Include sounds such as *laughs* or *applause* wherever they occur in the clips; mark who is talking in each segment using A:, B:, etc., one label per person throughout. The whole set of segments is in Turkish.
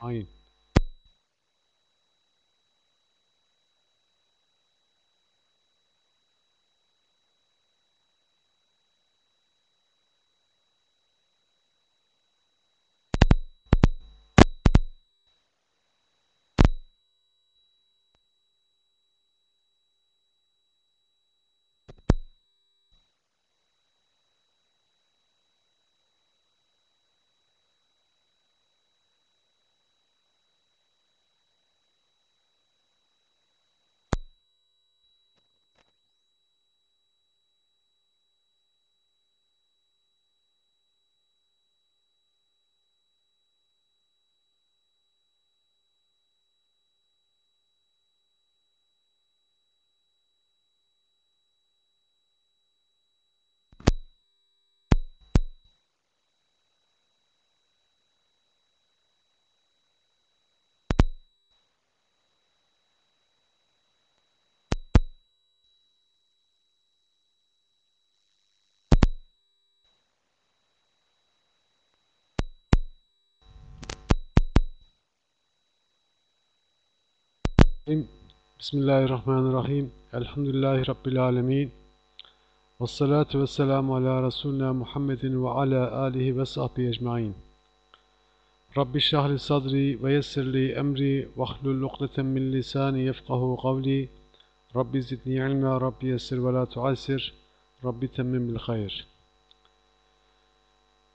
A: はい。Bismillahirrahmanirrahim. Elhamdülillahi Rabbil alemin. Ve salatu ve selamu ala Resulina Muhammedin ve ala alihi ve sahbihi ecmain. Rabbi şahli sadri ve yessirli emri ve hlul ukdeten min lisani yefkahu kavli. Rabbi zidni ilma, Rabbi yessir ve la tuassir. Rabbi temmim bil hayır.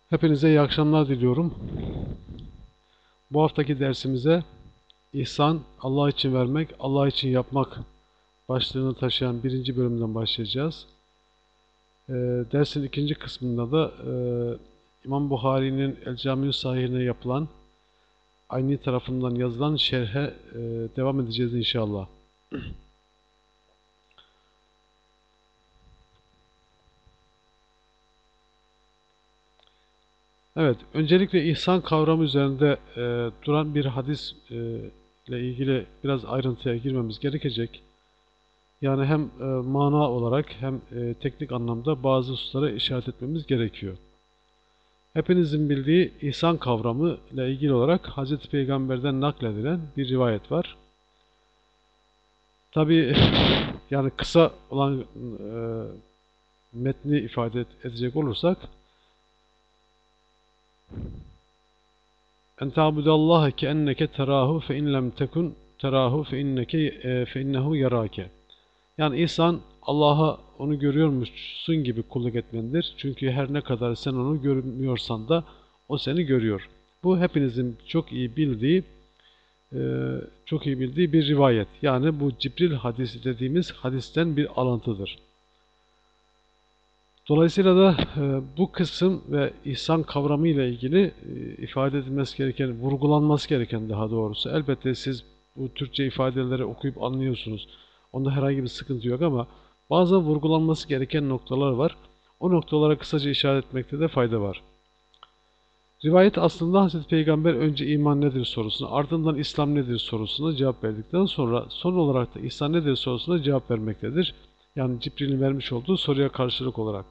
A: Hepinize iyi akşamlar diliyorum. Bu haftaki dersimize İhsan, Allah için vermek, Allah için yapmak başlığını taşıyan birinci bölümden başlayacağız. E, dersin ikinci kısmında da e, İmam Buhari'nin El Camiü Sahihine yapılan aynı tarafından yazılan şerhe e, devam edeceğiz inşallah. Evet, öncelikle ihsan kavramı üzerinde e, duran bir hadis e, ile ilgili biraz ayrıntıya girmemiz gerekecek. Yani hem e, mana olarak hem e, teknik anlamda bazı hususlara işaret etmemiz gerekiyor. Hepinizin bildiği ihsan kavramı ile ilgili olarak Hz. Peygamber'den nakledilen bir rivayet var. Tabi *laughs* yani kısa olan e, metni ifade edecek olursak en ta'budallaha ke enneke terahu fe in lem tekun terahu fe inneke e, fe innehu yarake. Yani insan Allah'a onu görüyormuşsun gibi kulluk etmelidir. Çünkü her ne kadar sen onu görmüyorsan da o seni görüyor. Bu hepinizin çok iyi bildiği e, çok iyi bildiği bir rivayet. Yani bu Cibril hadisi dediğimiz hadisten bir alıntıdır. Dolayısıyla da e, bu kısım ve ihsan kavramı ile ilgili e, ifade edilmesi gereken, vurgulanması gereken daha doğrusu. Elbette siz bu Türkçe ifadeleri okuyup anlıyorsunuz. Onda herhangi bir sıkıntı yok ama bazı vurgulanması gereken noktalar var. O noktalara kısaca işaret etmekte de fayda var. Rivayet aslında Hazreti Peygamber önce iman nedir sorusuna, ardından İslam nedir sorusuna cevap verdikten sonra son olarak da İhsan nedir sorusuna cevap vermektedir. Yani Cibril'in vermiş olduğu soruya karşılık olarak.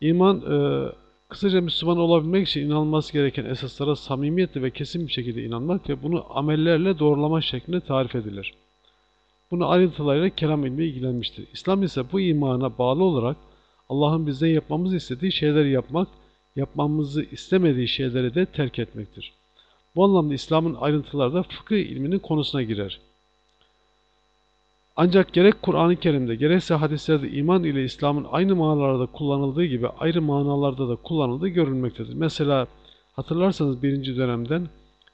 A: İman, e, kısaca Müslüman olabilmek için inanılması gereken esaslara samimiyetle ve kesin bir şekilde inanmak ve bunu amellerle doğrulama şeklinde tarif edilir. Bunu ayrıntılarıyla kelam ilmi ilgilenmiştir. İslam ise bu imana bağlı olarak Allah'ın bizden yapmamızı istediği şeyleri yapmak, yapmamızı istemediği şeyleri de terk etmektir. Bu anlamda İslam'ın ayrıntıları da fıkıh ilminin konusuna girer. Ancak gerek Kur'an-ı Kerim'de gerekse hadislerde iman ile İslam'ın aynı manalarda kullanıldığı gibi ayrı manalarda da kullanıldığı görülmektedir. Mesela hatırlarsanız birinci dönemden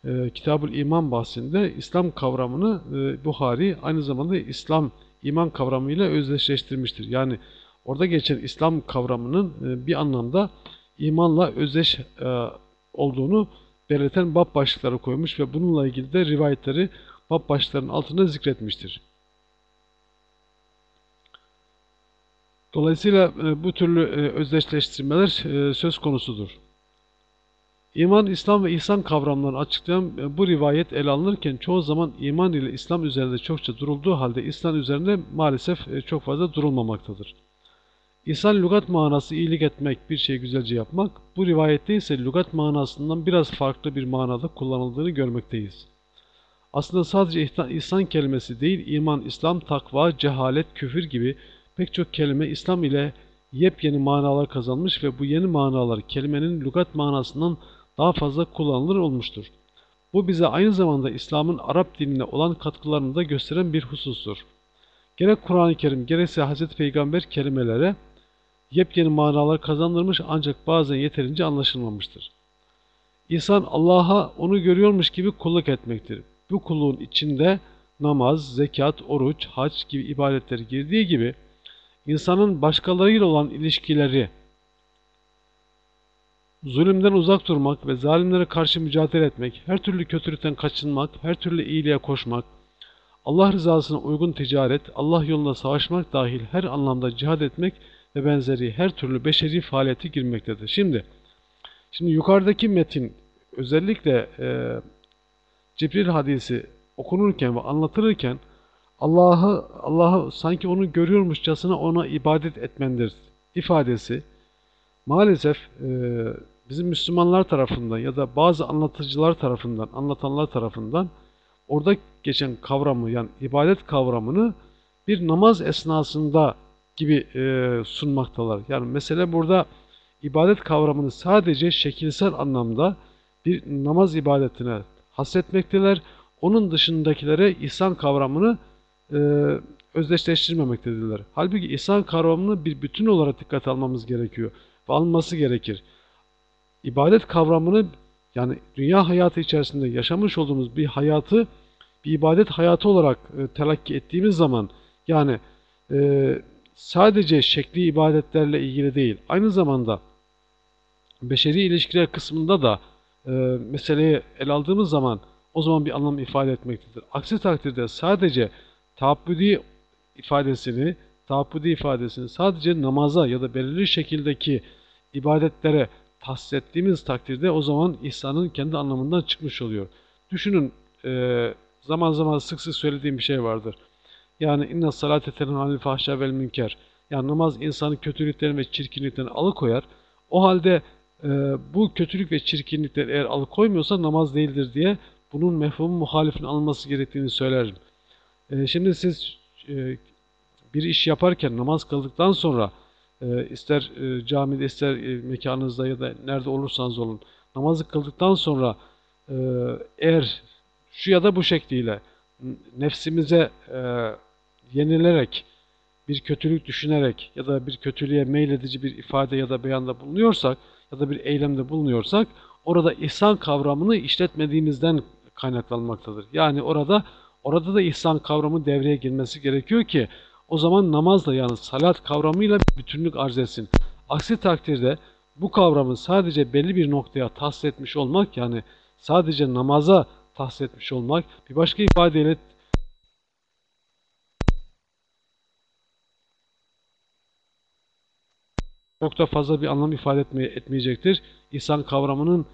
A: e, Kitab-ül İman bahsinde İslam kavramını e, Buhari aynı zamanda İslam iman kavramıyla özdeşleştirmiştir. Yani orada geçen İslam kavramının e, bir anlamda imanla özdeş e, olduğunu belirten bab başlıkları koymuş ve bununla ilgili de rivayetleri bab başlıklarının altında zikretmiştir. Dolayısıyla e, bu türlü e, özdeşleştirmeler e, söz konusudur. İman, İslam ve ihsan kavramlarını açıklayan bu rivayet ele alınırken çoğu zaman iman ile İslam üzerinde çokça durulduğu halde İslam üzerinde maalesef çok fazla durulmamaktadır. İhsan lügat manası iyilik etmek, bir şey güzelce yapmak. Bu rivayette ise lügat manasından biraz farklı bir manada kullanıldığını görmekteyiz. Aslında sadece ihsan kelimesi değil, iman, İslam, takva, cehalet, küfür gibi pek çok kelime İslam ile yepyeni manalar kazanmış ve bu yeni manalar kelimenin lügat manasından daha fazla kullanılır olmuştur. Bu bize aynı zamanda İslam'ın Arap diline olan katkılarını da gösteren bir husustur. Gerek Kur'an-ı Kerim gerekse Hz. Peygamber kelimelere yepyeni manalar kazandırmış ancak bazen yeterince anlaşılmamıştır. İnsan Allah'a onu görüyormuş gibi kulluk etmektir. Bu kulluğun içinde namaz, zekat, oruç, hac gibi ibadetler girdiği gibi insanın başkalarıyla olan ilişkileri, zulümden uzak durmak ve zalimlere karşı mücadele etmek, her türlü kötülükten kaçınmak, her türlü iyiliğe koşmak, Allah rızasına uygun ticaret, Allah yolunda savaşmak dahil her anlamda cihad etmek ve benzeri her türlü beşeri faaliyete girmektedir. Şimdi, şimdi yukarıdaki metin özellikle e, Cibril hadisi okunurken ve anlatılırken Allah'ı Allah'ı sanki onu görüyormuşçasına ona ibadet etmendir ifadesi maalesef e, bizim Müslümanlar tarafından ya da bazı anlatıcılar tarafından, anlatanlar tarafından orada geçen kavramı yani ibadet kavramını bir namaz esnasında gibi e, sunmaktalar. Yani mesele burada ibadet kavramını sadece şekilsel anlamda bir namaz ibadetine hasretmekteler. Onun dışındakilere ihsan kavramını e, özdeşleştirmemektedirler. Halbuki ihsan kavramını bir bütün olarak dikkat almamız gerekiyor ve alınması gerekir. İbadet kavramını yani dünya hayatı içerisinde yaşamış olduğumuz bir hayatı bir ibadet hayatı olarak e, telakki ettiğimiz zaman yani e, sadece şekli ibadetlerle ilgili değil aynı zamanda beşeri ilişkiler kısmında da e, meseleyi ele aldığımız zaman o zaman bir anlam ifade etmektedir. Aksi takdirde sadece taabbüdi ifadesini, taabbüdi ifadesini sadece namaza ya da belirli şekildeki ibadetlere tahsis ettiğimiz takdirde o zaman ihsanın kendi anlamından çıkmış oluyor. Düşünün e, zaman zaman sık sık söylediğim bir şey vardır. Yani inna salate tenhanil fahşa vel münker. Yani namaz insanı kötülükten ve çirkinlikten alıkoyar. O halde e, bu kötülük ve çirkinlikler eğer alıkoymuyorsa namaz değildir diye bunun mefhum muhalifin alınması gerektiğini söylerim. E, şimdi siz e, bir iş yaparken namaz kıldıktan sonra e, ister e, camide ister mekanınızda ya da nerede olursanız olun namazı kıldıktan sonra eğer şu ya da bu şekliyle nefsimize yenilerek bir kötülük düşünerek ya da bir kötülüğe meyledici bir ifade ya da beyanda bulunuyorsak ya da bir eylemde bulunuyorsak orada ihsan kavramını işletmediğimizden kaynaklanmaktadır. Yani orada orada da ihsan kavramı devreye girmesi gerekiyor ki o zaman namazla yani salat kavramıyla bütünlük arz etsin. Aksi takdirde bu kavramı sadece belli bir noktaya tahsis etmiş olmak yani sadece namaza tahsis etmiş olmak bir başka ifadeyle çok da fazla bir anlam ifade etmeye, etmeyecektir. İhsan kavramının